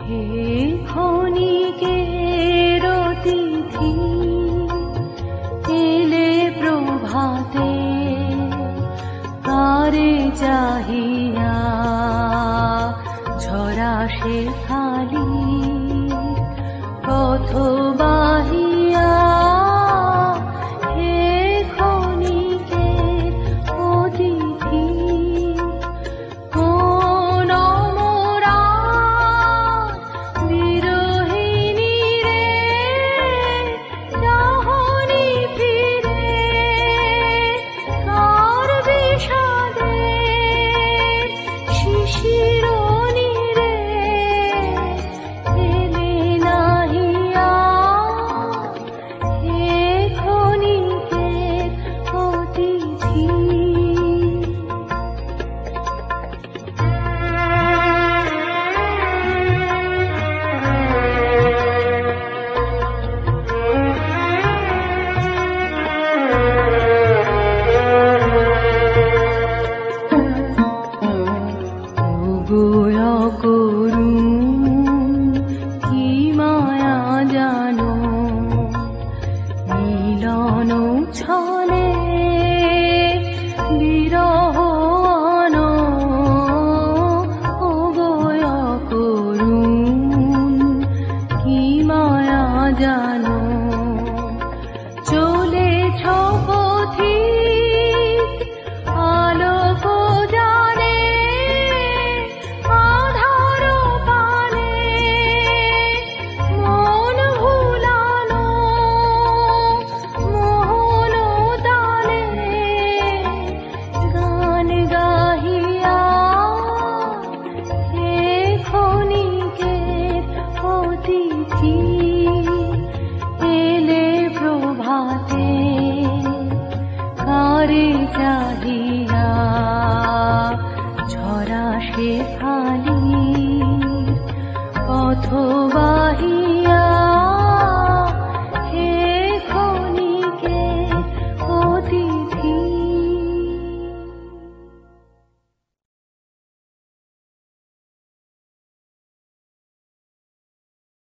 হে ক্ষণিকের অতিথি এলে প্রভাতে তারে চাহিয়া সে पूर्ण अथोवा